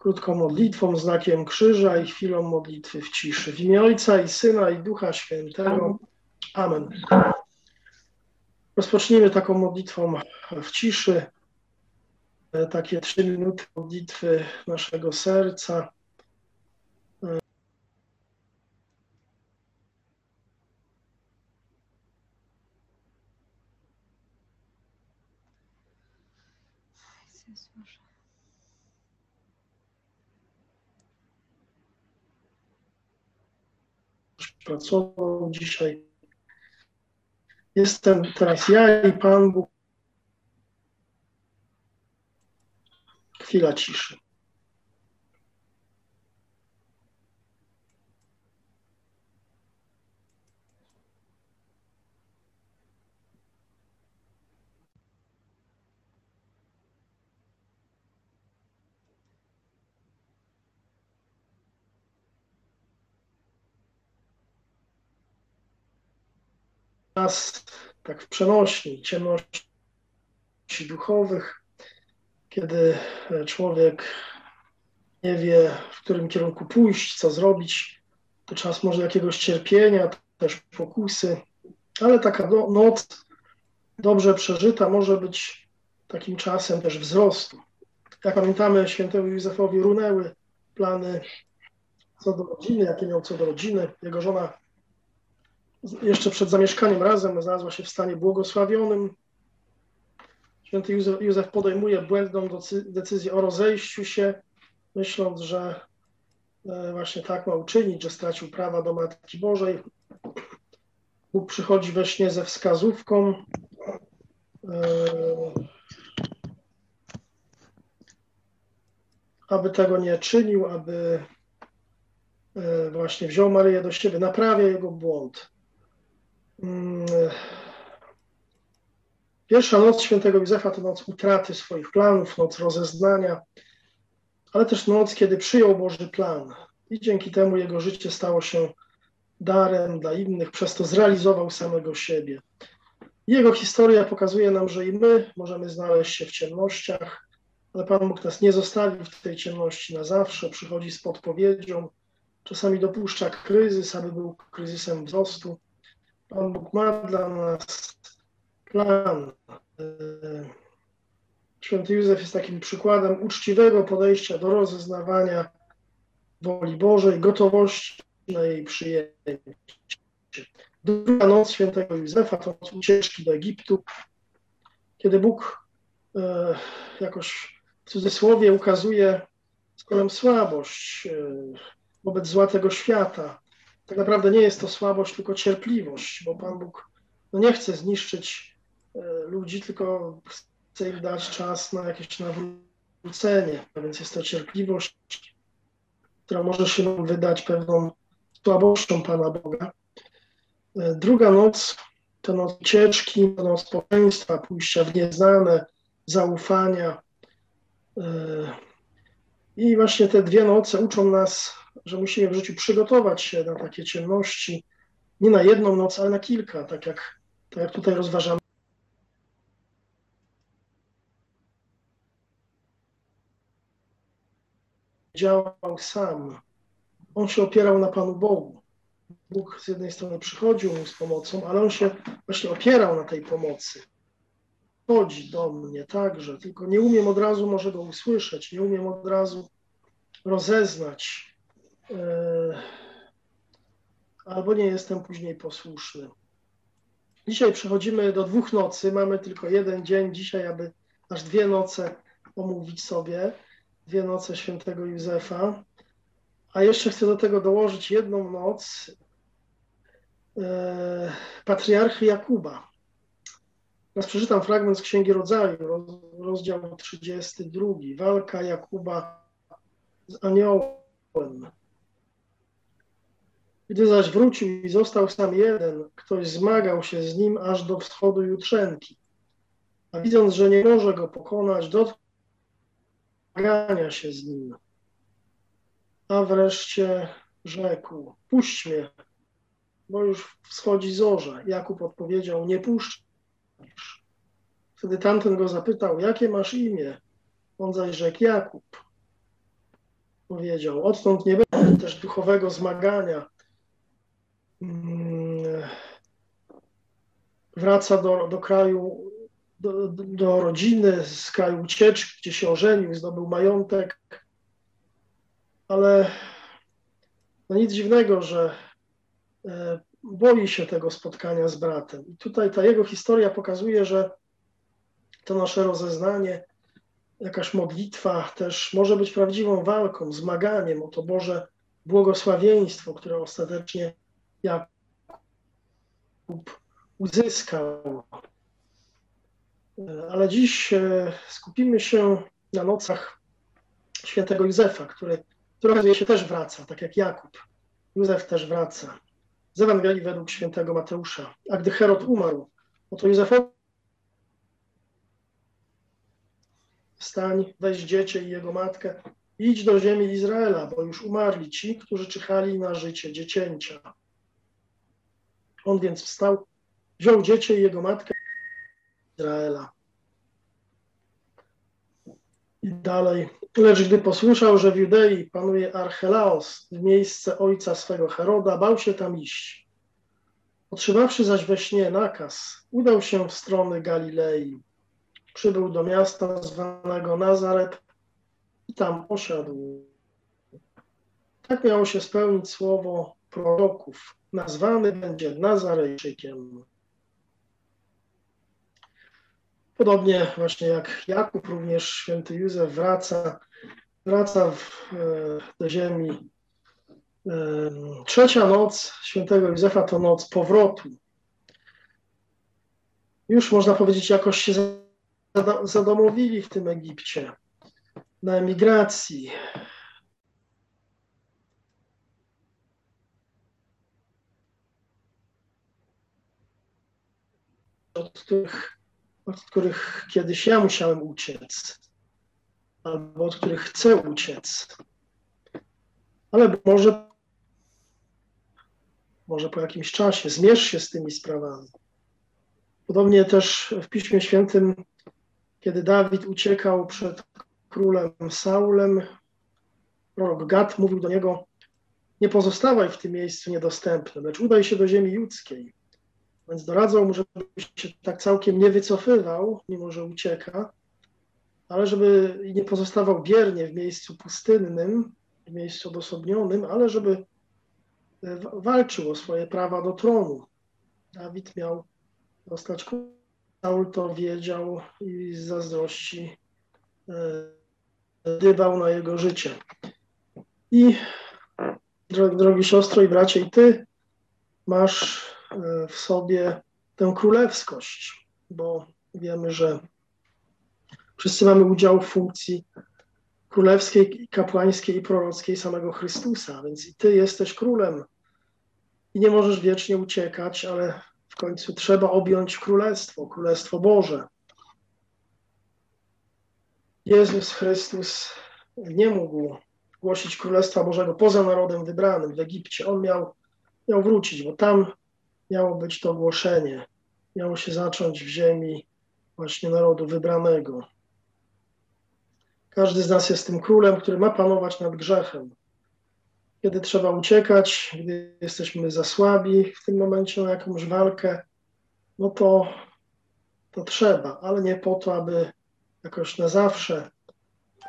krótką modlitwą, znakiem krzyża i chwilą modlitwy w ciszy. W imię Ojca i Syna i Ducha Świętego. Amen. Rozpocznijmy taką modlitwą w ciszy. Takie trzy minuty modlitwy naszego serca. Pracował dzisiaj. Jestem teraz ja i Pan Bóg. Chwila ciszy. Nas tak w przenośni, ciemności duchowych, kiedy człowiek nie wie, w którym kierunku pójść, co zrobić, to czas może jakiegoś cierpienia, też pokusy, ale taka no, noc dobrze przeżyta może być takim czasem też wzrostu. Jak pamiętamy, świętemu Józefowi runęły plany co do rodziny, jakie miał co do rodziny. Jego żona jeszcze przed zamieszkaniem razem znalazła się w stanie błogosławionym. Święty Józef, Józef podejmuje błędną decyzję o rozejściu się, myśląc, że e, właśnie tak ma uczynić, że stracił prawa do Matki Bożej. Bóg przychodzi we śnie ze wskazówką. E, aby tego nie czynił, aby e, właśnie wziął Maryję do siebie, naprawia jego błąd. Mm, pierwsza noc świętego Józefa to noc utraty swoich planów, noc rozeznania, ale też noc, kiedy przyjął Boży plan. I dzięki temu jego życie stało się darem dla innych, przez to zrealizował samego siebie. Jego historia pokazuje nam, że i my możemy znaleźć się w ciemnościach, ale Pan Bóg nas nie zostawi w tej ciemności na zawsze, przychodzi z podpowiedzią, czasami dopuszcza kryzys, aby był kryzysem wzrostu Pan Bóg ma dla nas plan. Święty Józef jest takim przykładem uczciwego podejścia do rozeznawania woli Bożej, gotowości na jej przyjęcie. Druga noc świętego Józefa to noc ucieczki do Egiptu, kiedy Bóg e, jakoś w cudzysłowie ukazuje swoją słabość e, wobec zła tego świata, tak naprawdę nie jest to słabość, tylko cierpliwość, bo Pan Bóg no nie chce zniszczyć e, ludzi, tylko chce im dać czas na jakieś nawrócenie. A więc jest to cierpliwość, która może się nam wydać pewną słabością Pana Boga. E, druga noc to noc ucieczki, to noc połęstwa, pójścia w nieznane, zaufania. E, I właśnie te dwie noce uczą nas że musimy w życiu przygotować się na takie ciemności, nie na jedną noc, ale na kilka, tak jak, tak jak tutaj rozważamy. Działał sam. On się opierał na Panu Bogu. Bóg z jednej strony przychodził mu z pomocą, ale on się właśnie opierał na tej pomocy. Chodzi do mnie także, tylko nie umiem od razu może go usłyszeć, nie umiem od razu rozeznać, albo nie jestem później posłuszny. Dzisiaj przechodzimy do dwóch nocy. Mamy tylko jeden dzień dzisiaj, aby aż dwie noce omówić sobie. Dwie noce świętego Józefa. A jeszcze chcę do tego dołożyć jedną noc e, patriarchy Jakuba. Teraz przeczytam fragment z Księgi Rodzaju, rozdział 32. Walka Jakuba z aniołem. Gdy zaś wrócił i został sam jeden, ktoś zmagał się z nim aż do wschodu jutrzenki. A widząc, że nie może go pokonać, dotknął się z nim. A wreszcie rzekł, puść mnie, bo już wschodzi zorza. Jakub odpowiedział, nie puszczasz. Wtedy tamten go zapytał, jakie masz imię? On zaś rzekł, Jakub. powiedział, odtąd nie będzie też duchowego zmagania. Mm, wraca do, do kraju, do, do rodziny, z kraju ucieczki, gdzie się ożenił, zdobył majątek, ale no nic dziwnego, że e, boi się tego spotkania z bratem. I tutaj ta jego historia pokazuje, że to nasze rozeznanie, jakaś modlitwa też może być prawdziwą walką, zmaganiem o to Boże błogosławieństwo, które ostatecznie Jakub uzyskał. Ale dziś e, skupimy się na nocach świętego Józefa, który, który się też wraca, tak jak Jakub. Józef też wraca. Z Ewangelii według świętego Mateusza. A gdy Herod umarł, oto Józefowi wstań, weź dziecię i jego matkę, idź do ziemi Izraela, bo już umarli ci, którzy czyhali na życie dziecięcia. On więc wstał, wziął dziecię i jego matkę Izraela. I dalej. Lecz gdy posłyszał, że w Judei panuje Archelaos w miejsce ojca swego Heroda, bał się tam iść. Otrzymawszy zaś we śnie nakaz, udał się w stronę Galilei. Przybył do miasta zwanego Nazaret i tam osiadł. Tak miało się spełnić słowo proroków. Nazwany będzie Nazarejczykiem. Podobnie właśnie jak Jakub, również święty Józef wraca, wraca w, e, do ziemi. E, trzecia noc świętego Józefa to noc powrotu. Już można powiedzieć, jakoś się zadomowili w tym Egipcie, na emigracji. Od których od których kiedyś ja musiałem uciec, albo od których chcę uciec. Ale może, może po jakimś czasie zmierz się z tymi sprawami. Podobnie też w Piśmie Świętym, kiedy Dawid uciekał przed królem Saulem, prorok Gad mówił do niego: Nie pozostawaj w tym miejscu niedostępnym, lecz udaj się do ziemi judzkiej. Więc doradzał mu, żeby się tak całkiem nie wycofywał, mimo że ucieka, ale żeby nie pozostawał biernie w miejscu pustynnym, w miejscu odosobnionym, ale żeby e, walczył o swoje prawa do tronu. Dawid miał dostać Saul to wiedział i z zazdrości e, dybał na jego życie. I drogi, siostro i bracie, i ty masz w sobie tę królewskość, bo wiemy, że wszyscy mamy udział w funkcji królewskiej, kapłańskiej i prorockiej samego Chrystusa, więc i ty jesteś królem i nie możesz wiecznie uciekać, ale w końcu trzeba objąć królestwo, królestwo Boże. Jezus Chrystus nie mógł głosić Królestwa Bożego poza narodem wybranym w Egipcie. On miał, miał wrócić, bo tam miało być to ogłoszenie. Miało się zacząć w ziemi właśnie narodu wybranego. Każdy z nas jest tym królem, który ma panować nad grzechem. Kiedy trzeba uciekać, gdy jesteśmy za słabi w tym momencie na jakąś walkę, no to, to trzeba, ale nie po to, aby jakoś na zawsze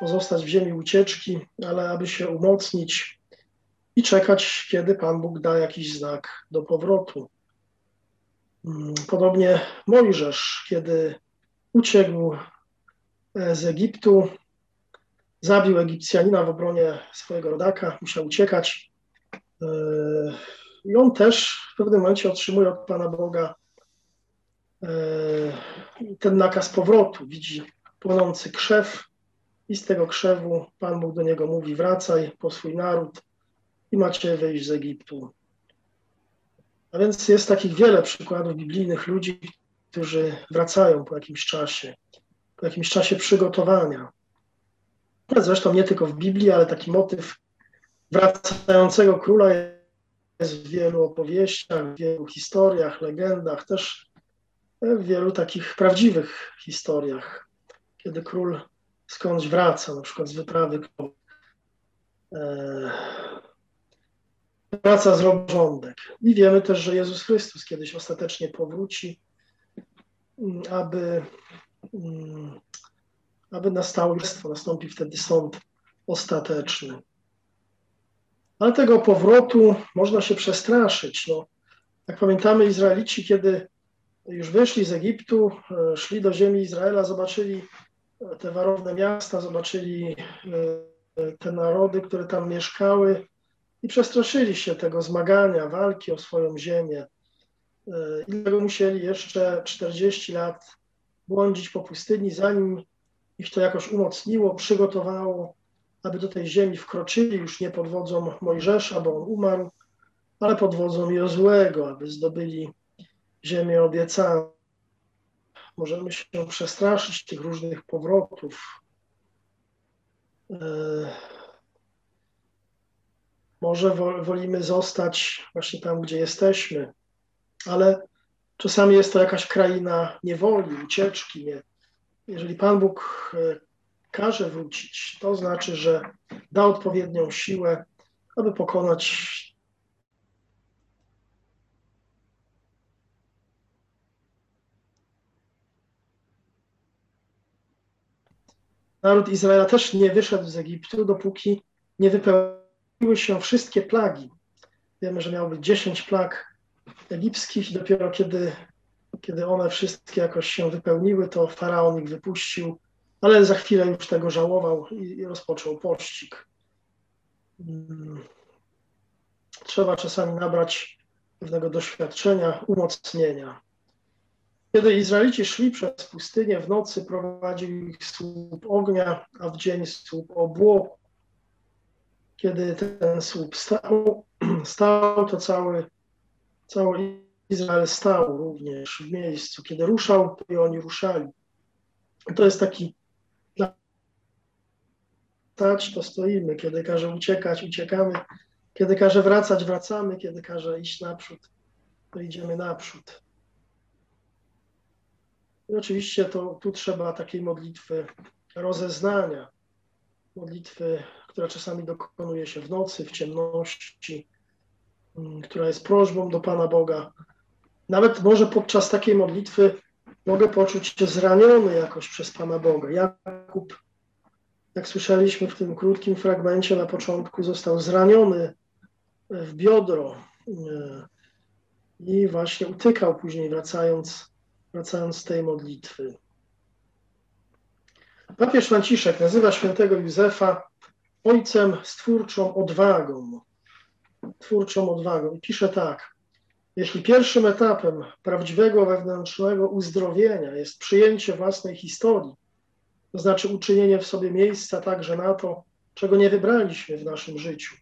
pozostać w ziemi ucieczki, ale aby się umocnić i czekać, kiedy Pan Bóg da jakiś znak do powrotu. Mm, podobnie Mojżesz, kiedy uciekł e, z Egiptu, zabił Egipcjanina w obronie swojego rodaka, musiał uciekać. E, I on też w pewnym momencie otrzymuje od Pana Boga e, ten nakaz powrotu. Widzi płonący krzew i z tego krzewu Pan Bóg do niego mówi: Wracaj po swój naród i macie wyjść z Egiptu. A więc jest takich wiele przykładów biblijnych ludzi, którzy wracają po jakimś czasie, po jakimś czasie przygotowania. Zresztą nie tylko w Biblii, ale taki motyw wracającego króla jest w wielu opowieściach, w wielu historiach, legendach, też w wielu takich prawdziwych historiach, kiedy król skądś wraca, na przykład z wyprawy. E, wraca z porządek. I wiemy też, że Jezus Chrystus kiedyś ostatecznie powróci, mm, aby, mm, aby nastało nastąpi wtedy sąd ostateczny. Ale tego powrotu można się przestraszyć. No, jak pamiętamy, Izraelici, kiedy już wyszli z Egiptu, e, szli do ziemi Izraela, zobaczyli e, te warowne miasta, zobaczyli e, te narody, które tam mieszkały i przestraszyli się tego zmagania, walki o swoją ziemię. I dlatego musieli jeszcze 40 lat błądzić po pustyni, zanim ich to jakoś umocniło, przygotowało, aby do tej ziemi wkroczyli już nie pod wodzą Mojżesza, bo on umarł, ale pod wodzą Jozłego, aby zdobyli ziemię obiecaną. Możemy się przestraszyć tych różnych powrotów. Może wolimy zostać właśnie tam, gdzie jesteśmy, ale czasami jest to jakaś kraina niewoli, ucieczki. Nie? Jeżeli Pan Bóg e, każe wrócić, to znaczy, że da odpowiednią siłę, aby pokonać Naród Izraela też nie wyszedł z Egiptu, dopóki nie wypełniły się wszystkie plagi. Wiemy, że miało być 10 plag egipskich i dopiero kiedy, kiedy one wszystkie jakoś się wypełniły, to faraon ich wypuścił, ale za chwilę już tego żałował i, rozpoczął pościg. Hmm. Trzeba czasami nabrać pewnego doświadczenia, umocnienia. Kiedy Izraelici szli przez pustynię, w nocy prowadził ich słup ognia, a w dzień słup obłoku. Kiedy ten słup stał, stał to cały, cały Izrael stał również w miejscu. Kiedy ruszał, to i oni ruszali. To jest taki stać, to stoimy. Kiedy każe uciekać, uciekamy. Kiedy każe wracać, wracamy. Kiedy każe iść naprzód, to idziemy naprzód. I oczywiście to tu trzeba takiej modlitwy rozeznania, modlitwy, która czasami dokonuje się w nocy, w ciemności, mm, która jest prośbą do Pana Boga. Nawet może podczas takiej modlitwy mogę poczuć się zraniony jakoś przez Pana Boga. Jakub, jak słyszeliśmy w tym krótkim fragmencie na początku, został zraniony w biodro e, i właśnie utykał później, wracając wracając z tej modlitwy. Papież Franciszek nazywa świętego Józefa ojcem z twórczą odwagą. Twórczą odwagą. I pisze tak. Jeśli pierwszym etapem prawdziwego wewnętrznego uzdrowienia jest przyjęcie własnej historii, to znaczy uczynienie w sobie miejsca także na to, czego nie wybraliśmy w naszym życiu,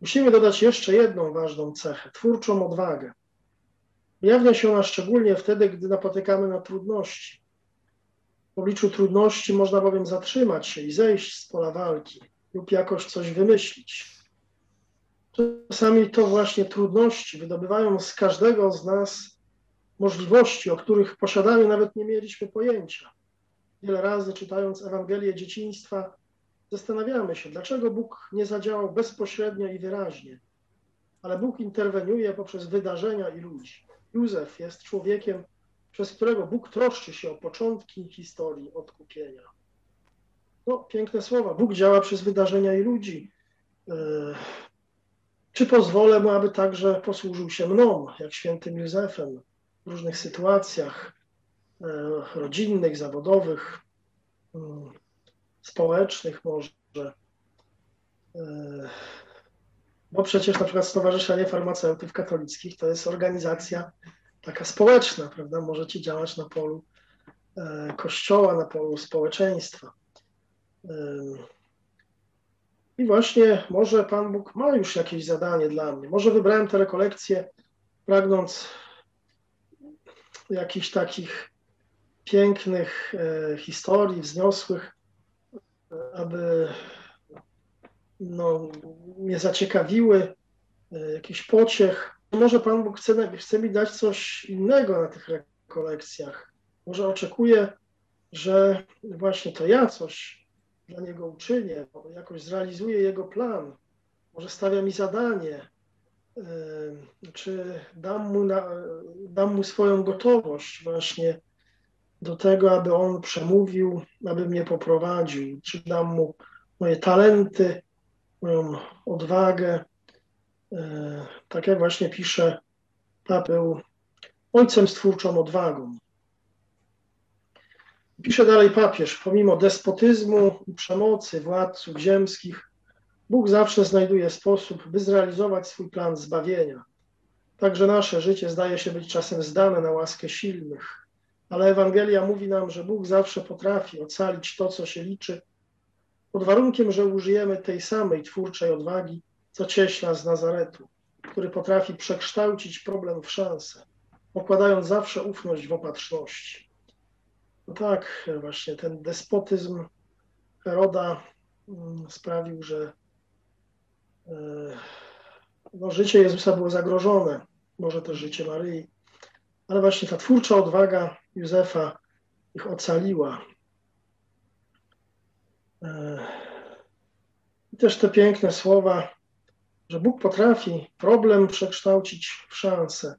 musimy dodać jeszcze jedną ważną cechę twórczą odwagę. Ujawnia się ona szczególnie wtedy, gdy napotykamy na trudności. W obliczu trudności można bowiem zatrzymać się i zejść z pola walki lub jakoś coś wymyślić. Czasami to właśnie trudności wydobywają z każdego z nas możliwości, o których posiadaniu nawet nie mieliśmy pojęcia. Wiele razy czytając Ewangelię dzieciństwa, zastanawiamy się, dlaczego Bóg nie zadziałał bezpośrednio i wyraźnie, ale Bóg interweniuje poprzez wydarzenia i ludzi. Józef jest człowiekiem, przez którego Bóg troszczy się o początki historii odkupienia. No, piękne słowa. Bóg działa przez wydarzenia i ludzi. E, czy pozwolę mu, aby także posłużył się mną, jak świętym Józefem, w różnych sytuacjach e, rodzinnych, zawodowych, mm, społecznych może. E, bo przecież na przykład Stowarzyszenie Farmaceutów Katolickich to jest organizacja taka społeczna, prawda? Możecie działać na polu kościoła, na polu społeczeństwa. I właśnie może Pan Bóg ma już jakieś zadanie dla mnie. Może wybrałem te rekolekcje pragnąc jakichś takich pięknych e, historii, wzniosłych, aby no, mnie zaciekawiły, e, jakiś pociech. Może Pan Bóg chce, chce mi dać coś innego na tych rekolekcjach. Może oczekuje, że właśnie to ja coś dla Niego uczynię, jakoś zrealizuję Jego plan. Może stawia mi zadanie, czy dam mu, na, dam mu swoją gotowość właśnie do tego, aby on przemówił, aby mnie poprowadził, czy dam mu moje talenty, moją odwagę. E, tak jak właśnie pisze Paweł, ojcem z twórczą odwagą. Pisze dalej papież, pomimo despotyzmu i przemocy władców ziemskich, Bóg zawsze znajduje sposób, by zrealizować swój plan zbawienia. Także nasze życie zdaje się być czasem zdane na łaskę silnych, ale Ewangelia mówi nam, że Bóg zawsze potrafi ocalić to, co się liczy, pod warunkiem, że użyjemy tej samej twórczej odwagi, co cieśla z Nazaretu, który potrafi przekształcić problem w szansę, pokładając zawsze ufność w opatrzności. No tak, właśnie ten despotyzm Heroda mm, sprawił, że e, no, życie Jezusa było zagrożone, może też życie Maryi, ale właśnie ta twórcza odwaga Józefa ich ocaliła. E, I też te piękne słowa, że Bóg potrafi problem przekształcić w szansę.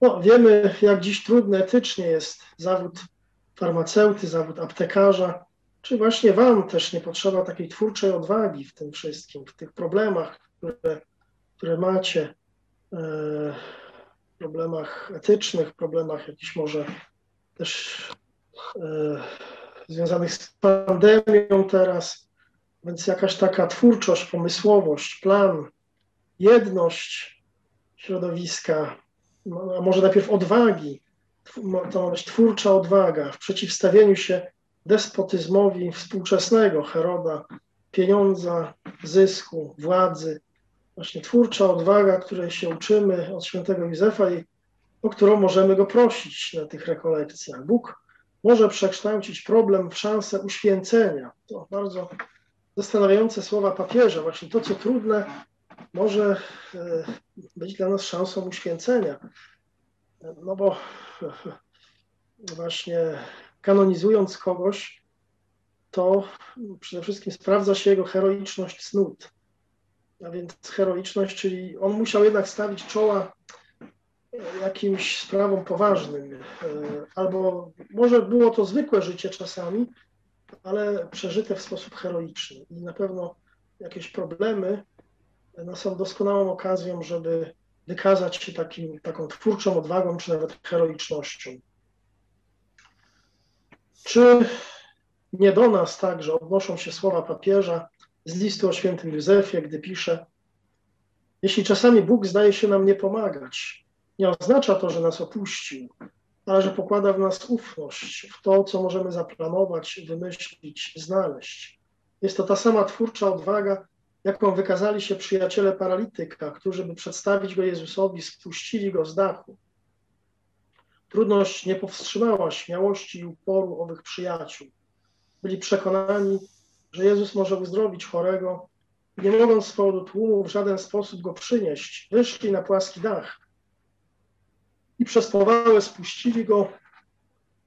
No, wiemy, jak dziś trudny etycznie jest zawód farmaceuty, zawód aptekarza, czy właśnie Wam też nie potrzeba takiej twórczej odwagi w tym wszystkim, w tych problemach, które, które macie, e, problemach etycznych, problemach jakichś może też e, związanych z pandemią teraz, więc jakaś taka twórczość, pomysłowość, plan, jedność środowiska, no, a może najpierw odwagi, to ma być twórcza odwaga w przeciwstawieniu się despotyzmowi współczesnego Heroda, pieniądza, zysku, władzy. Właśnie twórcza odwaga, której się uczymy od świętego Józefa i o którą możemy go prosić na tych rekolekcjach. Bóg może przekształcić problem w szansę uświęcenia. To bardzo zastanawiające słowa papieża. Właśnie to, co trudne, może e, być dla nas szansą uświęcenia. No bo właśnie kanonizując kogoś, to przede wszystkim sprawdza się jego heroiczność cnót. A więc heroiczność, czyli on musiał jednak stawić czoła jakimś sprawom poważnym. Albo może było to zwykłe życie czasami, ale przeżyte w sposób heroiczny. I na pewno jakieś problemy no, są doskonałą okazją, żeby wykazać się takim, taką twórczą odwagą, czy nawet heroicznością. Czy nie do nas także odnoszą się słowa papieża z listu o świętym Józefie, gdy pisze: Jeśli czasami Bóg zdaje się nam nie pomagać, nie oznacza to, że nas opuścił, ale że pokłada w nas ufność w to, co możemy zaplanować, wymyślić, znaleźć. Jest to ta sama twórcza odwaga, jaką wykazali się przyjaciele paralityka, którzy by przedstawić go Jezusowi, spuścili go z dachu. Trudność nie powstrzymała śmiałości i uporu owych przyjaciół. Byli przekonani, że Jezus może uzdrowić chorego, nie mogąc z powodu tłumu w żaden sposób go przynieść, wyszli na płaski dach i przez powałę spuścili go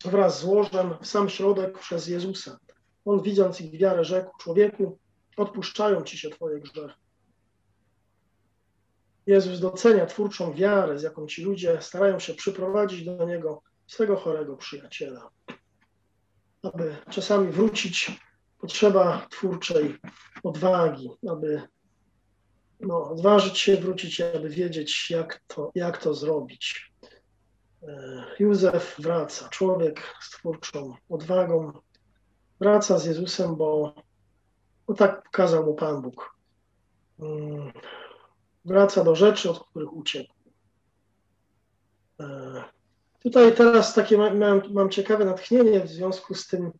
wraz z łożem w sam środek przez Jezusa. On, widząc ich wiarę, rzekł: Człowieku, odpuszczają ci się Twoje grzechy. Jezus docenia twórczą wiarę, z jaką ci ludzie starają się przyprowadzić do Niego swego chorego przyjaciela. Aby czasami wrócić, potrzeba twórczej odwagi, aby no, odważyć się wrócić, aby wiedzieć, jak to, jak to zrobić. E, Józef wraca, człowiek z twórczą odwagą, wraca z Jezusem, bo bo tak kazał mu Pan Bóg. Mm, wraca do rzeczy, od których uciekł. E, tutaj teraz takie mam, mam ciekawe natchnienie w związku z tym,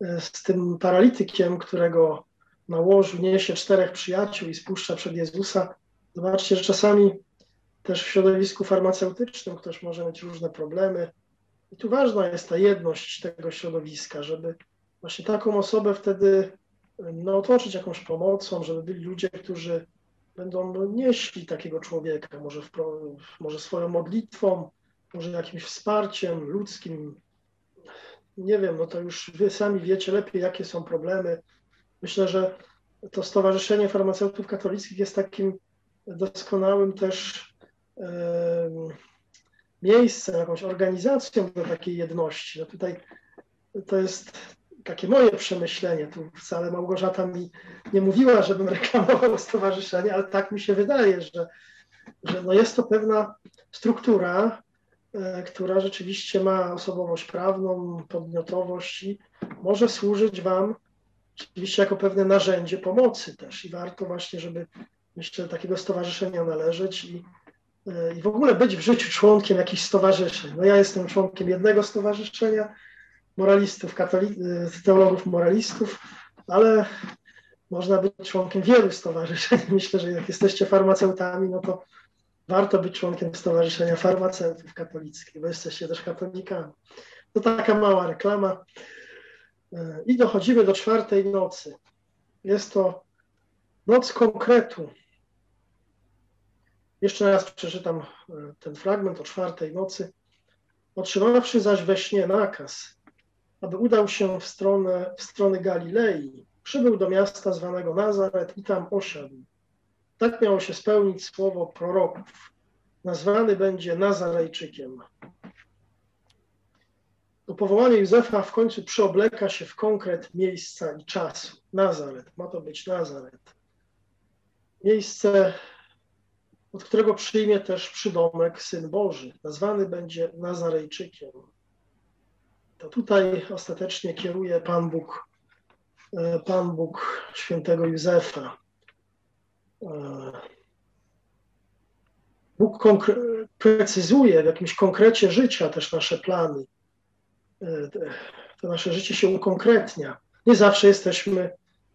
e, z tym paralitykiem, którego na łożu niesie czterech przyjaciół i spuszcza przed Jezusa. Zobaczcie, że czasami też w środowisku farmaceutycznym ktoś może mieć różne problemy. I tu ważna jest ta jedność tego środowiska, żeby właśnie taką osobę wtedy no, otoczyć jakąś pomocą, żeby byli ludzie, którzy będą no, nieśli takiego człowieka, może, w, może swoją modlitwą, może jakimś wsparciem ludzkim. Nie wiem, no to już wy sami wiecie lepiej, jakie są problemy. Myślę, że to Stowarzyszenie Farmaceutów Katolickich jest takim doskonałym też miejscem, jakąś organizacją do takiej jedności. No tutaj to jest takie moje przemyślenie. Tu wcale Małgorzata mi nie mówiła, żebym reklamował stowarzyszenie, ale tak mi się wydaje, że, że no jest to pewna struktura, e, która rzeczywiście ma osobowość prawną, podmiotowość i może służyć Wam oczywiście jako pewne narzędzie pomocy też i warto właśnie, żeby myślę, takiego stowarzyszenia należeć i, e, i w ogóle być w życiu członkiem jakichś stowarzyszeń. No ja jestem członkiem jednego stowarzyszenia, moralistów, katoli- y, teologów moralistów, ale można być członkiem wielu stowarzyszeń. Myślę, że jak jesteście farmaceutami, no to warto być członkiem Stowarzyszenia Farmaceutów Katolickich, bo jesteście też katolikami. To taka mała reklama. Y, I dochodzimy do czwartej nocy. Jest to noc konkretu. Jeszcze raz przeczytam y, ten fragment o czwartej nocy. Otrzymawszy zaś we śnie nakaz, aby udał się w stronę, w stronę Galilei, przybył do miasta zwanego Nazaret i tam osiadł. Tak miało się spełnić słowo proroków. Nazwany będzie Nazarejczykiem. To powołanie Józefa w końcu przyobleka się w konkret miejsca i czasu. Nazaret, ma to być Nazaret. Miejsce, od którego przyjmie też przydomek Syn Boży. Nazwany będzie Nazarejczykiem to tutaj ostatecznie kieruje Pan Bóg, e, Pan Bóg świętego Józefa. E, Bóg precyzuje w jakimś konkrecie życia też nasze plany. E, to nasze życie się ukonkretnia. Nie zawsze jesteśmy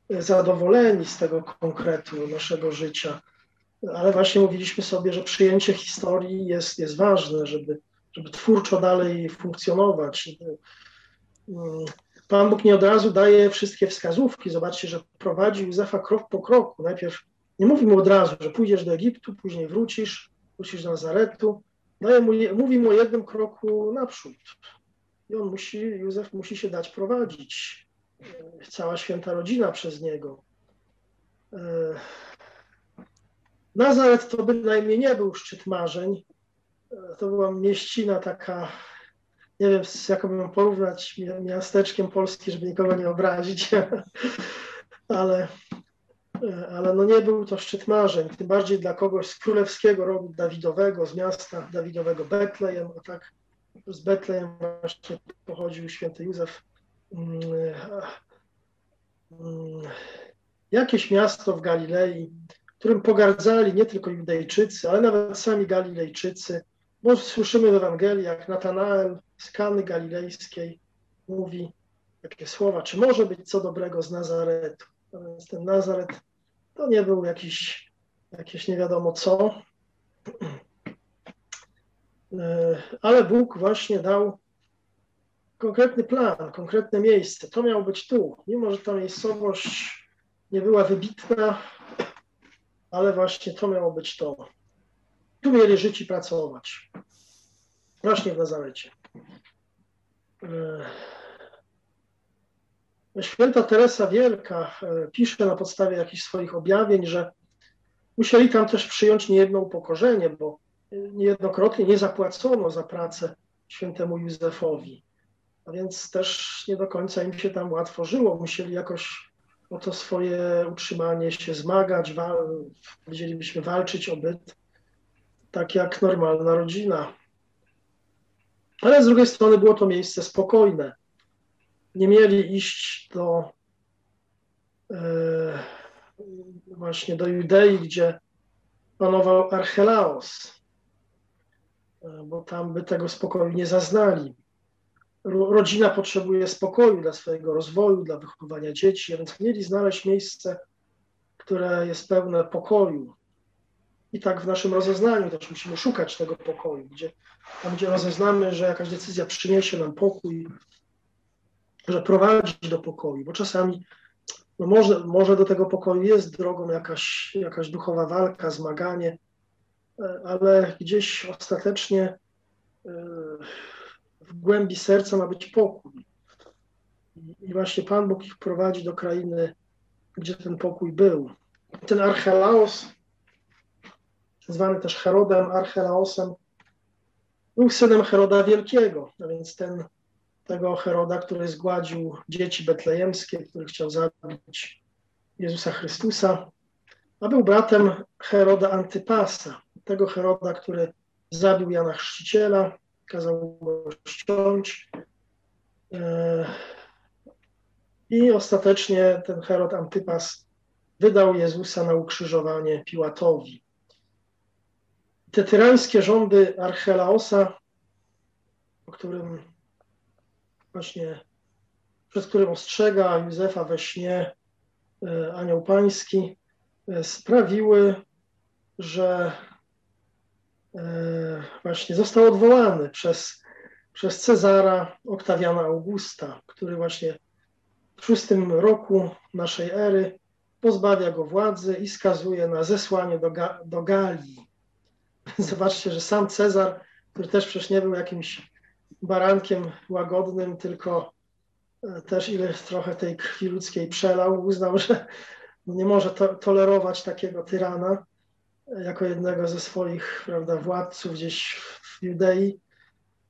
zadowoleni z tego konkretu naszego życia, ale właśnie mówiliśmy sobie, że przyjęcie historii jest, jest ważne, żeby żeby twórczo dalej funkcjonować. Mm, Pan Bóg nie od razu daje wszystkie wskazówki. Zobaczcie, że prowadzi Józefa krok po kroku. Najpierw nie mówi mu od razu, że pójdziesz do Egiptu, później wrócisz, wrócisz do Nazaretu. Daje mu, mówi mu o jednym kroku naprzód. I on musi, Józef musi się dać prowadzić. Cała święta rodzina przez niego. E, Nazaret to bynajmniej nie był szczyt marzeń, to była mieścina taka, nie wiem z jaką bym porównać miasteczkiem Polski, żeby nikogo nie obrazić, ale, ale no nie był to szczyt marzeń, tym bardziej dla kogoś z królewskiego rodu Dawidowego, z miasta Dawidowego Betlejem, a tak z Betlejem właśnie pochodził święty Józef. Mm, mm, jakieś miasto w Galilei, którym pogardzali nie tylko Judejczycy, ale nawet sami Galilejczycy, bo słyszymy w Ewangelii, jak Natanael z Kany Galilejskiej mówi takie słowa, czy może być co dobrego z Nazaretu? A więc ten Nazaret to nie był jakiś, jakieś nie wiadomo co, e, ale Bóg właśnie dał konkretny plan, konkretne miejsce. To miało być tu, mimo że ta miejscowość nie była wybitna, ale właśnie to miało być to. Tu mieli żyć i pracować. Właśnie w Nazarecie. E, święta Teresa Wielka e, pisze na podstawie jakichś swoich objawień, że musieli tam też przyjąć niejedno upokorzenie, bo niejednokrotnie nie zapłacono za pracę świętemu Józefowi. A więc też nie do końca im się tam łatwo żyło. Musieli jakoś o to swoje utrzymanie się zmagać, wal, powiedzielibyśmy walczyć o byt tak jak normalna rodzina. Ale z drugiej strony było to miejsce spokojne. Nie mieli iść do e, właśnie do Judei, gdzie panował Archelaos, e, bo tam by tego spokoju nie zaznali. Rodzina potrzebuje spokoju dla swojego rozwoju, dla wychowania dzieci, więc mieli znaleźć miejsce, które jest pełne pokoju, i tak w naszym rozeznaniu też musimy szukać tego pokoju, gdzie, tam gdzie rozeznamy, że jakaś decyzja przyniesie nam pokój, że prowadzi do pokoju, bo czasami no może, może do tego pokoju jest drogą jakaś, jakaś duchowa walka, zmaganie, e, ale gdzieś ostatecznie e, w głębi serca ma być pokój. I właśnie Pan Bóg ich prowadzi do krainy, gdzie ten pokój był. Ten Archelaos zwany też Herodem Archelaosem, był synem Heroda Wielkiego, a więc ten, tego Heroda, który zgładził dzieci betlejemskie, który chciał zabić Jezusa Chrystusa, a był bratem Heroda Antypasa, tego Heroda, który zabił Jana Chrzciciela, kazał go ściąć. E, I ostatecznie ten Herod Antypas wydał Jezusa na ukrzyżowanie Piłatowi. Te tyrańskie rządy Archelaosa, o którym właśnie, przez którym ostrzega Józefa we śnie e, anioł pański, e, sprawiły, że e, właśnie został odwołany przez, przez Cezara Oktawiana Augusta, który właśnie w szóstym roku naszej ery pozbawia go władzy i skazuje na zesłanie do, Ga do Galii. Zobaczcie, że sam Cezar, który też przecież nie był jakimś barankiem łagodnym, tylko e, też ile trochę tej krwi ludzkiej przelał, uznał, że nie może to, tolerować takiego tyrana e, jako jednego ze swoich prawda, władców gdzieś w Judei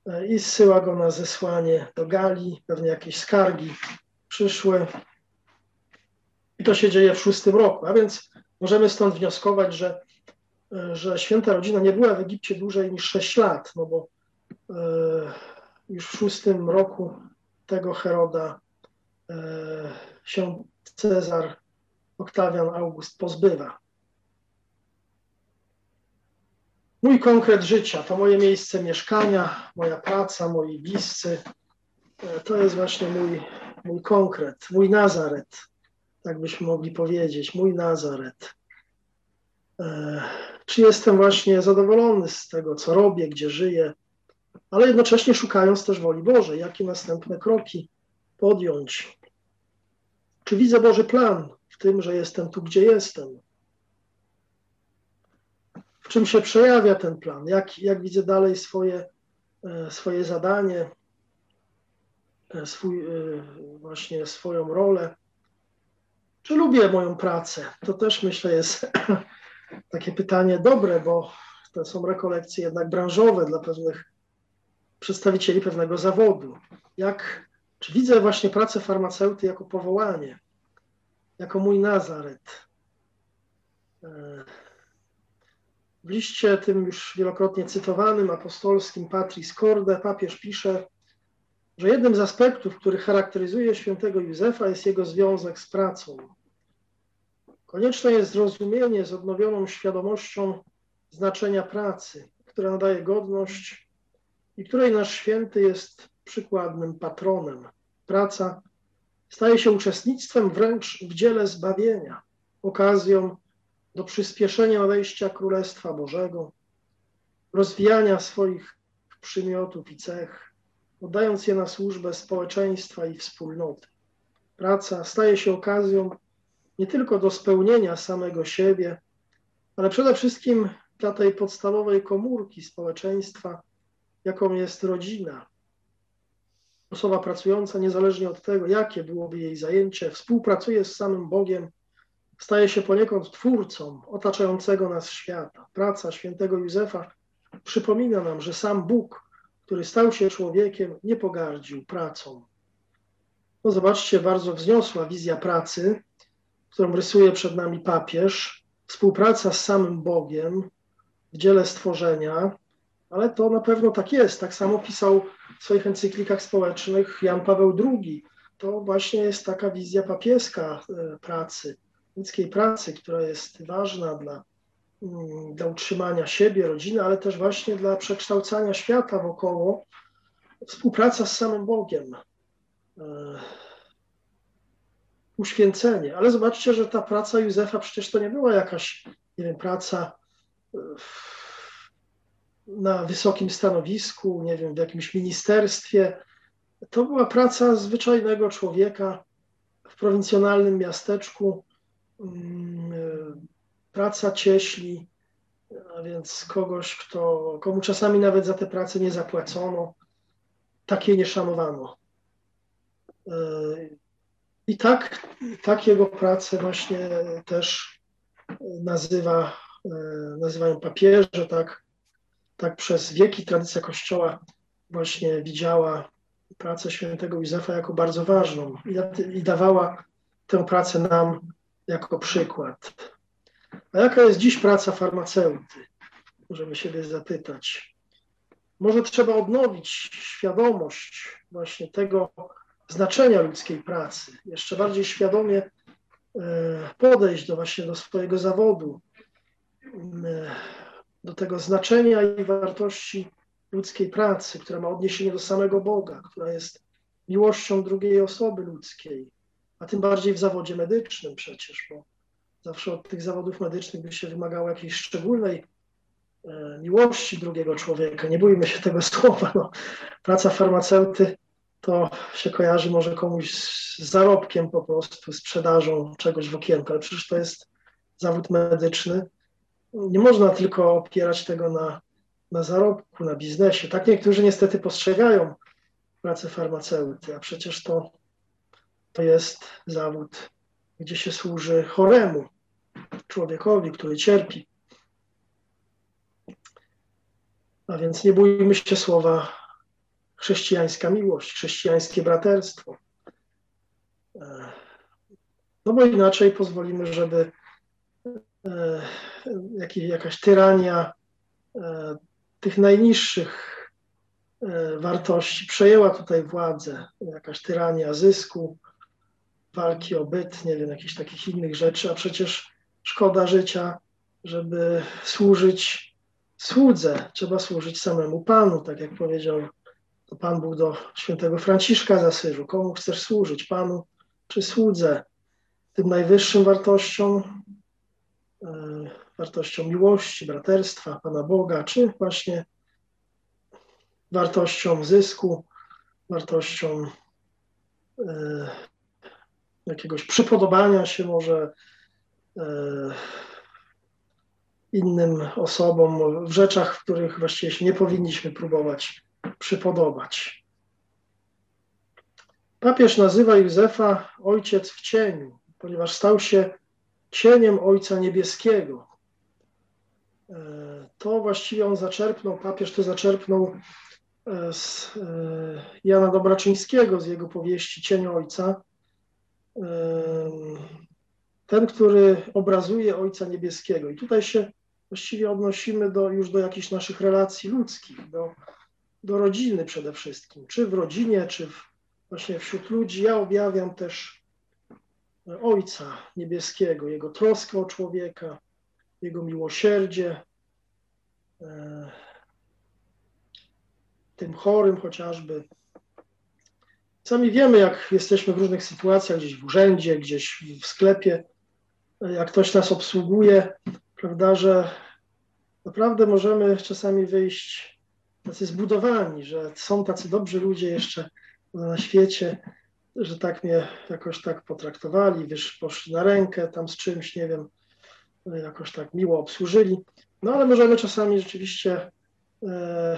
e, i zsyła go na zesłanie do Galii, pewnie jakieś skargi przyszły. I to się dzieje w szóstym roku, a więc możemy stąd wnioskować, że że święta rodzina nie była w Egipcie dłużej niż 6 lat, no bo e, już w szóstym roku tego Heroda e, się Cezar Oktawian August pozbywa. Mój konkret życia to moje miejsce mieszkania, moja praca, moi bliscy. E, to jest właśnie mój, mój konkret, mój Nazaret, tak byśmy mogli powiedzieć, mój Nazaret. Czy jestem właśnie zadowolony z tego, co robię, gdzie żyję, ale jednocześnie szukając też woli Bożej, jakie następne kroki podjąć. Czy widzę Boży plan w tym, że jestem tu, gdzie jestem? W czym się przejawia ten plan? Jak, jak widzę dalej swoje, e, swoje zadanie, e, swój, e, właśnie swoją rolę? Czy lubię moją pracę? To też myślę jest takie pytanie dobre, bo to są rekolekcje jednak branżowe dla pewnych przedstawicieli pewnego zawodu. Jak, czy widzę właśnie pracę farmaceuty jako powołanie, jako mój Nazaret? E, w liście tym już wielokrotnie cytowanym apostolskim Patris Corde papież pisze, że jednym z aspektów, który charakteryzuje świętego Józefa jest jego związek z pracą. Konieczne jest zrozumienie z odnowioną świadomością znaczenia pracy, która nadaje godność i której nasz święty jest przykładnym patronem. Praca staje się uczestnictwem wręcz w dziele zbawienia, okazją do przyspieszenia nadejścia Królestwa Bożego, rozwijania swoich przymiotów i cech, oddając je na służbę społeczeństwa i wspólnoty. Praca staje się okazją nie tylko do spełnienia samego siebie, ale przede wszystkim dla tej podstawowej komórki społeczeństwa, jaką jest rodzina. Osoba pracująca, niezależnie od tego, jakie byłoby jej zajęcie, współpracuje z samym Bogiem, staje się poniekąd twórcą otaczającego nas świata. Praca świętego Józefa przypomina nam, że sam Bóg, który stał się człowiekiem, nie pogardził pracą. No zobaczcie, bardzo wzniosła wizja pracy, którą rysuje przed nami papież, współpraca z samym Bogiem w dziele stworzenia, ale to na pewno tak jest. Tak samo pisał w swoich encyklikach społecznych Jan Paweł II. To właśnie jest taka wizja papieska e, pracy, ludzkiej pracy, która jest ważna dla, mm, dla utrzymania siebie, rodziny, ale też właśnie dla przekształcania świata wokoło. Współpraca z samym Bogiem e, uświęcenie. Ale zobaczcie, że ta praca Józefa przecież to nie była jakaś, nie wiem, praca e, na wysokim stanowisku, nie wiem, w jakimś ministerstwie. To była praca zwyczajnego człowieka w prowincjonalnym miasteczku, mm, e, praca cieśli, a więc kogoś, kto, komu czasami nawet za tę pracę nie zapłacono, takiej nie szanowano. E, i tak, tak jego pracę właśnie też nazywa nazywają papieże, tak, tak przez wieki tradycja Kościoła właśnie widziała pracę świętego Józefa jako bardzo ważną i dawała tę pracę nam jako przykład. A jaka jest dziś praca farmaceuty? Możemy siebie zapytać. Może trzeba odnowić świadomość właśnie tego znaczenia ludzkiej pracy, jeszcze bardziej świadomie e, podejść do właśnie do swojego zawodu, e, do tego znaczenia i wartości ludzkiej pracy, która ma odniesienie do samego Boga, która jest miłością drugiej osoby ludzkiej, a tym bardziej w zawodzie medycznym przecież, bo zawsze od tych zawodów medycznych by się wymagało jakiejś szczególnej e, miłości drugiego człowieka. Nie bójmy się tego słowa. No. Praca farmaceuty to się kojarzy może komuś z zarobkiem po prostu, sprzedażą czegoś w okienku, ale przecież to jest zawód medyczny. Nie można tylko opierać tego na, na zarobku, na biznesie. Tak niektórzy niestety postrzegają pracę farmaceuty, a przecież to, to jest zawód, gdzie się służy choremu człowiekowi, który cierpi. A więc nie bójmy się słowa chrześcijańska miłość, chrześcijańskie braterstwo. E, no bo inaczej pozwolimy, żeby e, jakaś tyrania e, tych najniższych wartości przejęła tutaj władzę, jakaś tyrania zysku, walki o byt, nie wiem, jakichś takich innych rzeczy, a przecież szkoda życia, żeby służyć słudze, trzeba służyć samemu Panu, tak jak powiedział Pan Bóg do świętego Franciszka z Asyżu. Komu chcesz służyć, Panu czy słudze? Tym najwyższym wartościom, e, wartością miłości, braterstwa, Pana Boga, czy właśnie wartością zysku, wartością e, jakiegoś przypodobania się może e, innym osobom w rzeczach, w których właściwie nie powinniśmy próbować przypodobać. Papież nazywa Józefa ojciec w cieniu, ponieważ stał się cieniem Ojca Niebieskiego. E, to właściwie on zaczerpnął, papież to zaczerpnął e, z e, Jana Dobraczyńskiego, z jego powieści Cień Ojca. Ten, który obrazuje Ojca Niebieskiego. I tutaj się właściwie odnosimy do, już do jakichś naszych relacji ludzkich, do, do rodziny przede wszystkim, czy w rodzinie, czy w, właśnie wśród ludzi. Ja objawiam też Ojca Niebieskiego, Jego troskę o człowieka, Jego miłosierdzie, e, tym chorym chociażby. Sami wiemy, jak jesteśmy w różnych sytuacjach, gdzieś w urzędzie, gdzieś w sklepie, jak ktoś nas obsługuje, prawda, że naprawdę możemy czasami wyjść tacy zbudowani, że są tacy dobrzy ludzie jeszcze na świecie, że tak mnie jakoś tak potraktowali, wiesz, poszli na rękę tam z czymś, nie wiem, jakoś tak miło obsłużyli. No ale możemy czasami rzeczywiście e,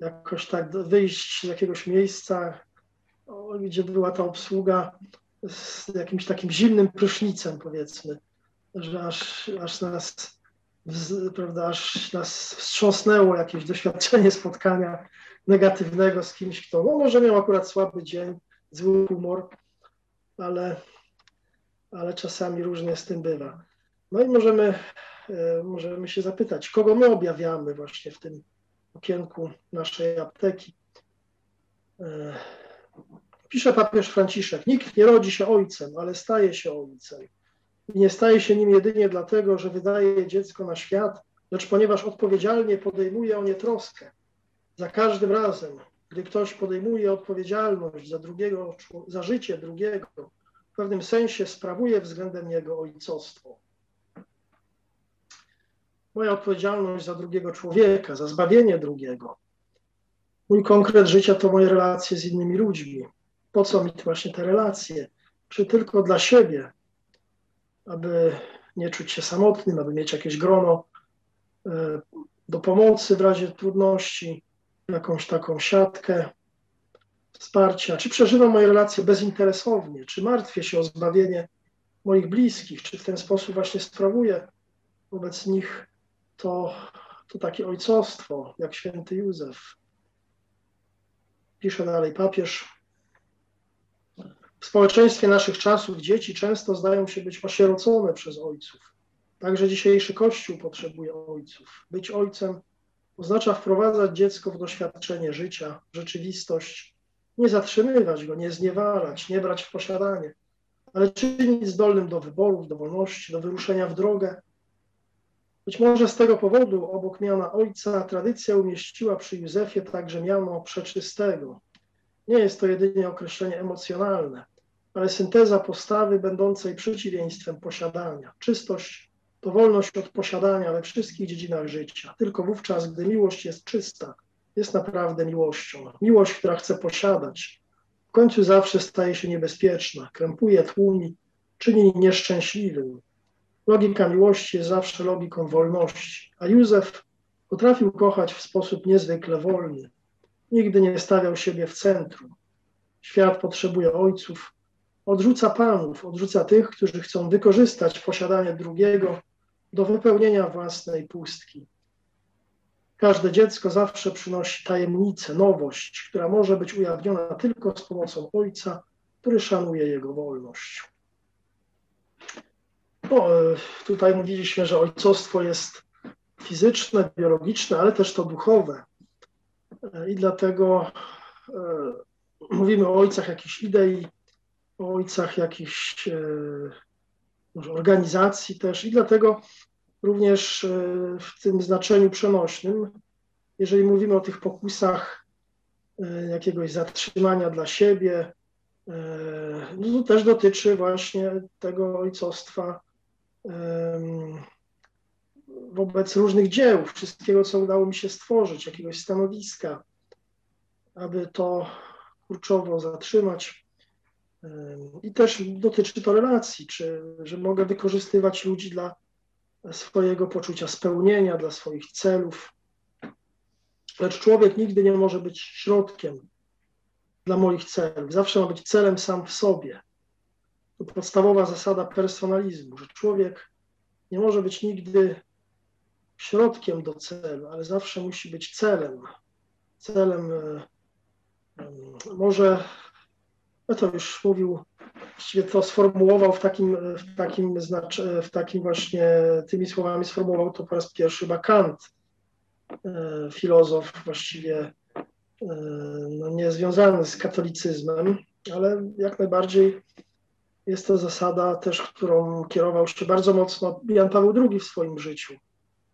jakoś tak wyjść z jakiegoś miejsca, gdzie była ta obsługa z jakimś takim zimnym prysznicem, powiedzmy, że aż, aż nas prawda, aż nas wstrząsnęło jakieś doświadczenie spotkania negatywnego z kimś, kto no, może miał akurat słaby dzień, zły humor, ale, ale czasami różnie z tym bywa. No i możemy, e, możemy się zapytać, kogo my objawiamy właśnie w tym okienku naszej apteki. E, pisze papież Franciszek, nikt nie rodzi się ojcem, ale staje się ojcem nie staje się nim jedynie dlatego, że wydaje dziecko na świat, lecz ponieważ odpowiedzialnie podejmuje o nie troskę. Za każdym razem, gdy ktoś podejmuje odpowiedzialność za, drugiego, za życie drugiego, w pewnym sensie sprawuje względem niego ojcostwo. Moja odpowiedzialność za drugiego człowieka, za zbawienie drugiego. Mój konkret życia to moje relacje z innymi ludźmi. Po co mi właśnie te relacje? Czy tylko dla siebie, aby nie czuć się samotnym, aby mieć jakieś grono e, do pomocy w razie trudności, jakąś taką siatkę wsparcia, czy przeżywam moje relacje bezinteresownie, czy martwię się o zbawienie moich bliskich, czy w ten sposób właśnie sprawuję wobec nich to, to takie ojcostwo, jak święty Józef. Pisze dalej papież. W społeczeństwie naszych czasów dzieci często zdają się być osierocone przez ojców. Także dzisiejszy Kościół potrzebuje ojców. Być ojcem oznacza wprowadzać dziecko w doświadczenie życia, rzeczywistość, nie zatrzymywać go, nie zniewalać, nie brać w posiadanie, ale czynić zdolnym do wyborów, do wolności, do wyruszenia w drogę. Być może z tego powodu obok miana ojca tradycja umieściła przy Józefie także miano przeczystego. Nie jest to jedynie określenie emocjonalne, ale synteza postawy będącej przeciwieństwem posiadania. Czystość to wolność od posiadania we wszystkich dziedzinach życia. Tylko wówczas, gdy miłość jest czysta, jest naprawdę miłością. Miłość, która chce posiadać, w końcu zawsze staje się niebezpieczna, krępuje, tłumi, czyni nieszczęśliwym. Logika miłości jest zawsze logiką wolności, a Józef potrafił kochać w sposób niezwykle wolny. Nigdy nie stawiał siebie w centrum. Świat potrzebuje ojców, odrzuca panów, odrzuca tych, którzy chcą wykorzystać posiadanie drugiego do wypełnienia własnej pustki. Każde dziecko zawsze przynosi tajemnicę, nowość, która może być ujawniona tylko z pomocą ojca, który szanuje jego wolność. No, tutaj mówiliśmy, że ojcostwo jest fizyczne, biologiczne, ale też to duchowe. I dlatego e, mówimy o ojcach jakichś idei, o ojcach jakichś e, może organizacji też i dlatego również e, w tym znaczeniu przenośnym, jeżeli mówimy o tych pokusach e, jakiegoś zatrzymania dla siebie, no to też dotyczy właśnie tego ojcostwa wobec różnych dzieł, wszystkiego, co udało mi się stworzyć, jakiegoś stanowiska, aby to kurczowo zatrzymać. I też dotyczy to relacji, czy że mogę wykorzystywać ludzi dla swojego poczucia spełnienia, dla swoich celów. Lecz człowiek nigdy nie może być środkiem dla moich celów. Zawsze ma być celem sam w sobie. To podstawowa zasada personalizmu, że człowiek nie może być nigdy środkiem do celu, ale zawsze musi być celem. Celem może no to już mówił, właściwie to sformułował w takim, w takim, znacz, w takim właśnie, tymi słowami sformułował to po raz pierwszy chyba Kant, e, filozof właściwie e, no, nie związany z katolicyzmem, ale jak najbardziej jest to zasada też, którą kierował się bardzo mocno Jan Paweł II w swoim życiu.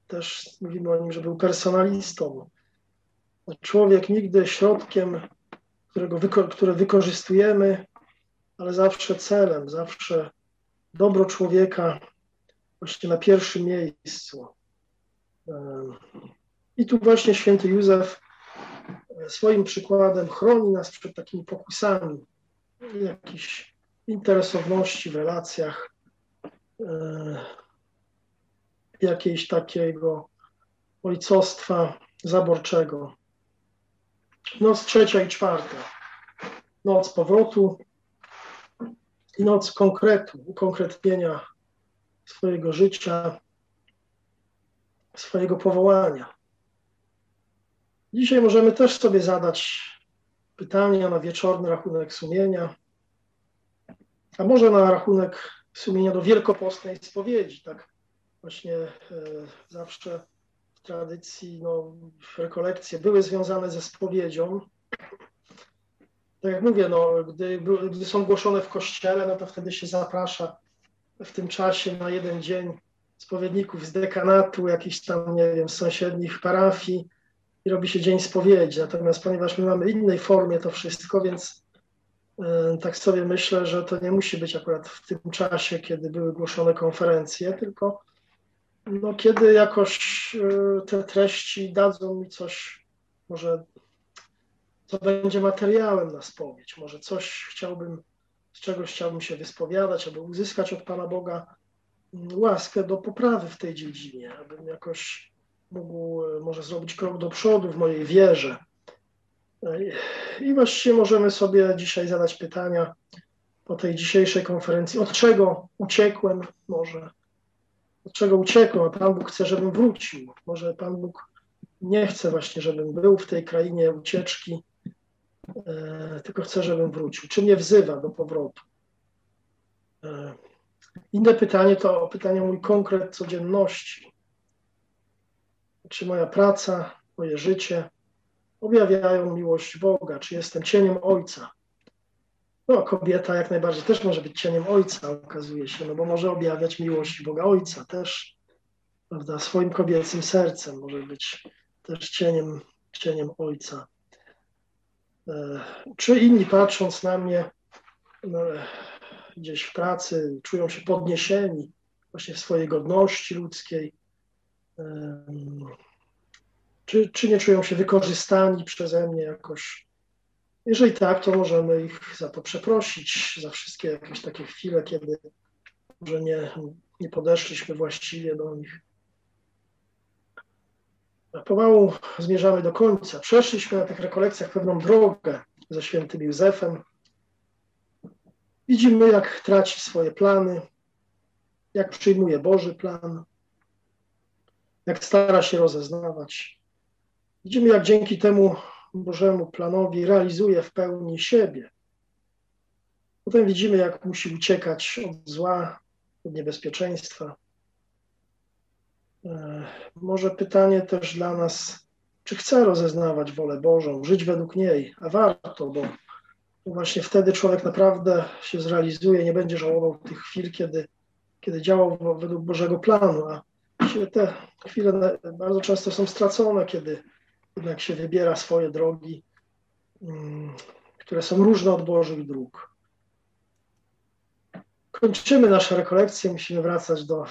Też mówimy o nim, że był personalistą. Człowiek nigdy środkiem którego które wykorzystujemy, ale zawsze celem, zawsze dobro człowieka właśnie na pierwszym miejscu. I tu właśnie święty Józef e, swoim przykładem chroni nas przed takimi pokusami jakiejś interesowności w relacjach, e, jakiejś takiego ojcostwa zaborczego. Noc trzecia i czwarta. Noc powrotu i noc konkretu, ukonkretnienia swojego życia, swojego powołania. Dzisiaj możemy też sobie zadać pytania na wieczorny rachunek sumienia, a może na rachunek sumienia do wielkopostnej spowiedzi. Tak właśnie e, zawsze tradycji, no, rekolekcje były związane ze spowiedzią. Tak jak mówię, no, gdy, gdy są głoszone w kościele, no to wtedy się zaprasza w tym czasie na jeden dzień spowiedników z dekanatu, jakichś tam, nie wiem, sąsiednich parafii i robi się dzień spowiedzi. Natomiast ponieważ my mamy innej formie to wszystko, więc y, tak sobie myślę, że to nie musi być akurat w tym czasie, kiedy były głoszone konferencje, tylko no, kiedy jakoś e, te treści dadzą mi coś, może co będzie materiałem na spowiedź, może coś chciałbym, z czegoś chciałbym się wyspowiadać, aby uzyskać od Pana Boga mm, łaskę do poprawy w tej dziedzinie, abym jakoś mógł e, może zrobić krok do przodu w mojej wierze. I właściwie możemy sobie dzisiaj zadać pytania po tej dzisiejszej konferencji, od czego uciekłem może, od czego uciekłem, a Pan Bóg chce, żebym wrócił. Może Pan Bóg nie chce właśnie, żebym był w tej krainie ucieczki, e, tylko chce, żebym wrócił. Czy mnie wzywa do powrotu? E, inne pytanie to pytanie o mój konkret codzienności. Czy moja praca, moje życie objawiają miłość Boga? Czy jestem cieniem Ojca? No, kobieta jak najbardziej też może być cieniem Ojca, okazuje się, no bo może objawiać miłość Boga Ojca też, prawda? Swoim kobiecym sercem może być też cieniem, cieniem Ojca. E, czy inni patrząc na mnie no, gdzieś w pracy czują się podniesieni właśnie w swojej godności ludzkiej, czy, czy nie czują się wykorzystani przeze mnie jakoś? Jeżeli tak, to możemy ich za to przeprosić, za wszystkie jakieś takie chwile, kiedy może nie, nie podeszliśmy właściwie do nich. Pomału zmierzamy do końca. Przeszliśmy na tych rekolekcjach pewną drogę ze świętym Józefem. Widzimy, jak traci swoje plany, jak przyjmuje Boży plan, jak stara się rozeznawać. Widzimy, jak dzięki temu Bożemu planowi realizuje w pełni siebie. Potem widzimy, jak musi uciekać od zła, od niebezpieczeństwa. E, może pytanie też dla nas, czy chcę rozeznawać wolę Bożą, żyć według niej, a warto, bo właśnie wtedy człowiek naprawdę się zrealizuje, nie będzie żałował tych chwil, kiedy, kiedy działał według Bożego planu, a te chwile bardzo często są stracone, kiedy jednak się wybiera swoje drogi, mm, które są różne od Bożych dróg. Kończymy nasze rekolekcje, musimy wracać do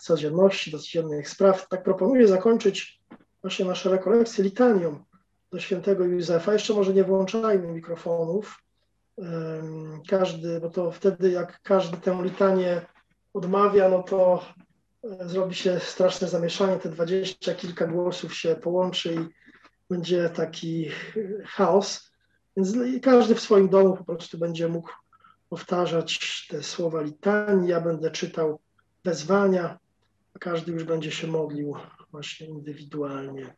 codzienności, do codziennych spraw. Tak proponuję zakończyć właśnie nasze rekolekcje litanią do świętego Józefa. Jeszcze może nie włączajmy mikrofonów. Każdy, bo to wtedy jak każdy tę litanię odmawia, no to e, zrobi się straszne zamieszanie, te dwadzieścia kilka głosów się połączy i będzie taki chaos. Więc każdy w swoim domu po prostu będzie mógł powtarzać te słowa litanii. Ja będę czytał wezwania, a każdy już będzie się modlił właśnie indywidualnie.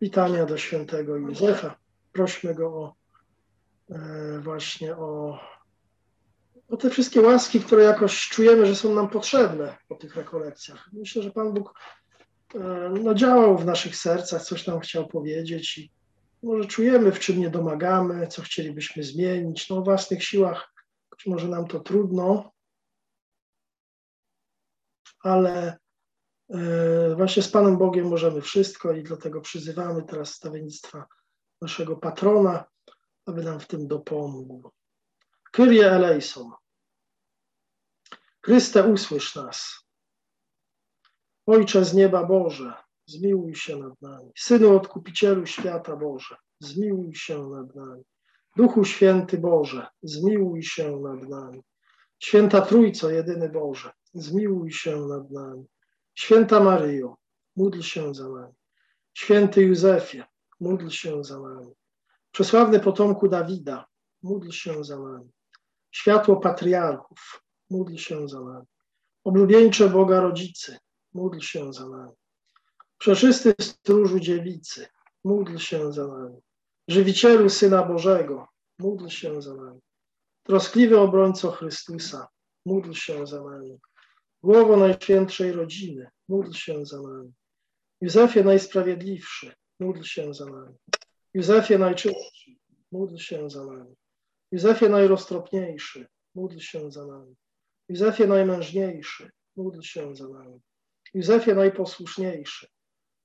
Litania do świętego Józefa. Prośmy go o e, właśnie o, o te wszystkie łaski, które jakoś czujemy, że są nam potrzebne po tych rekolekcjach. Myślę, że Pan Bóg E, no, działał w naszych sercach, coś nam chciał powiedzieć i może czujemy, w czym nie domagamy, co chcielibyśmy zmienić. No, o własnych siłach być może nam to trudno, ale e, właśnie z Panem Bogiem możemy wszystko i dlatego przyzywamy teraz stawiennictwa naszego patrona, aby nam w tym dopomógł. Kyrie eleison. Chryste, usłysz nas. Ojcze z nieba Boże, zmiłuj się nad nami. Synu Odkupicielu świata Boże, zmiłuj się nad nami. Duchu Święty Boże, zmiłuj się nad nami. Święta Trójco, jedyny Boże, zmiłuj się nad nami. Święta Maryjo, módl się za nami. Święty Józefie, módl się za nami. Przesławny potomku Dawida, módl się za nami. Światło patriarchów, módl się za nami. Oblubieńcze Boga Rodzicy, módl się za nami. Przeczysty stróżu dziewicy, módl się za nami. Żywicielu Syna Bożego, módl się za nami. Troskliwy obrońco Chrystusa, módl się za nami. Głowo Najświętszej Rodziny, módl się za nami. Józefie Najsprawiedliwszy, módl się za nami. Józefie Najczystszy, módl się za nami. Józefie Najroztropniejszy, módl się za nami. Józefie Najmężniejszy, módl się za nami. Józefie najposłuszniejszy,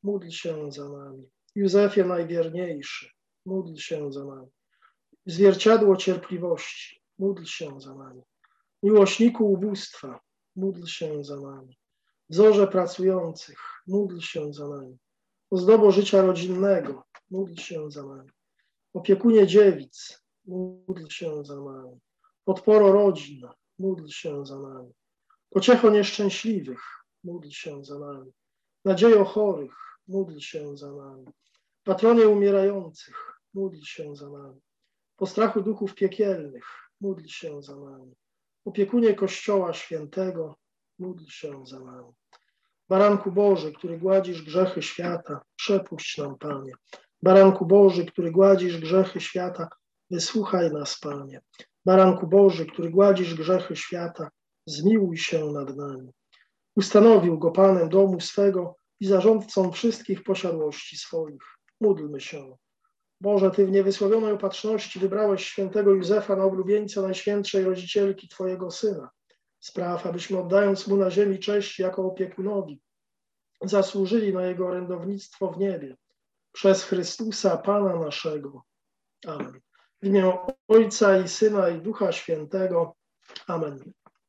módl się za nami. Józefie najwierniejszy, módl się za nami. Zwierciadło cierpliwości, módl się za nami. Miłośniku ubóstwa, módl się za nami. Wzorze pracujących, módl się za nami. Ozdobo życia rodzinnego, módl się za nami. Opiekunie dziewic, módl się za nami. Podporo rodzin, módl się za nami. Pociecho nieszczęśliwych, módl się za nami. Nadziejo chorych, módl się za nami. Patronie umierających, módl się za nami. Po strachu duchów piekielnych, módl się za nami. Opiekunie Kościoła Świętego, módl się za nami. Baranku Boży, który gładzisz grzechy świata, przepuść nam, Panie. Baranku Boży, który gładzisz grzechy świata, wysłuchaj nas, Panie. Baranku Boży, który gładzisz grzechy świata, zmiłuj się nad nami. Ustanowił go Panem domu swego i zarządcą wszystkich posiadłości swoich. Módlmy się. Boże, Ty w niewysłowionej opatrzności wybrałeś świętego Józefa na oblubieńca Najświętszej Rodzicielki Twojego Syna. Spraw, abyśmy oddając Mu na ziemi cześć jako opiekunowi, zasłużyli na Jego orędownictwo w niebie. Przez Chrystusa, Pana naszego. Amen. W imię Ojca i Syna i Ducha Świętego. Amen.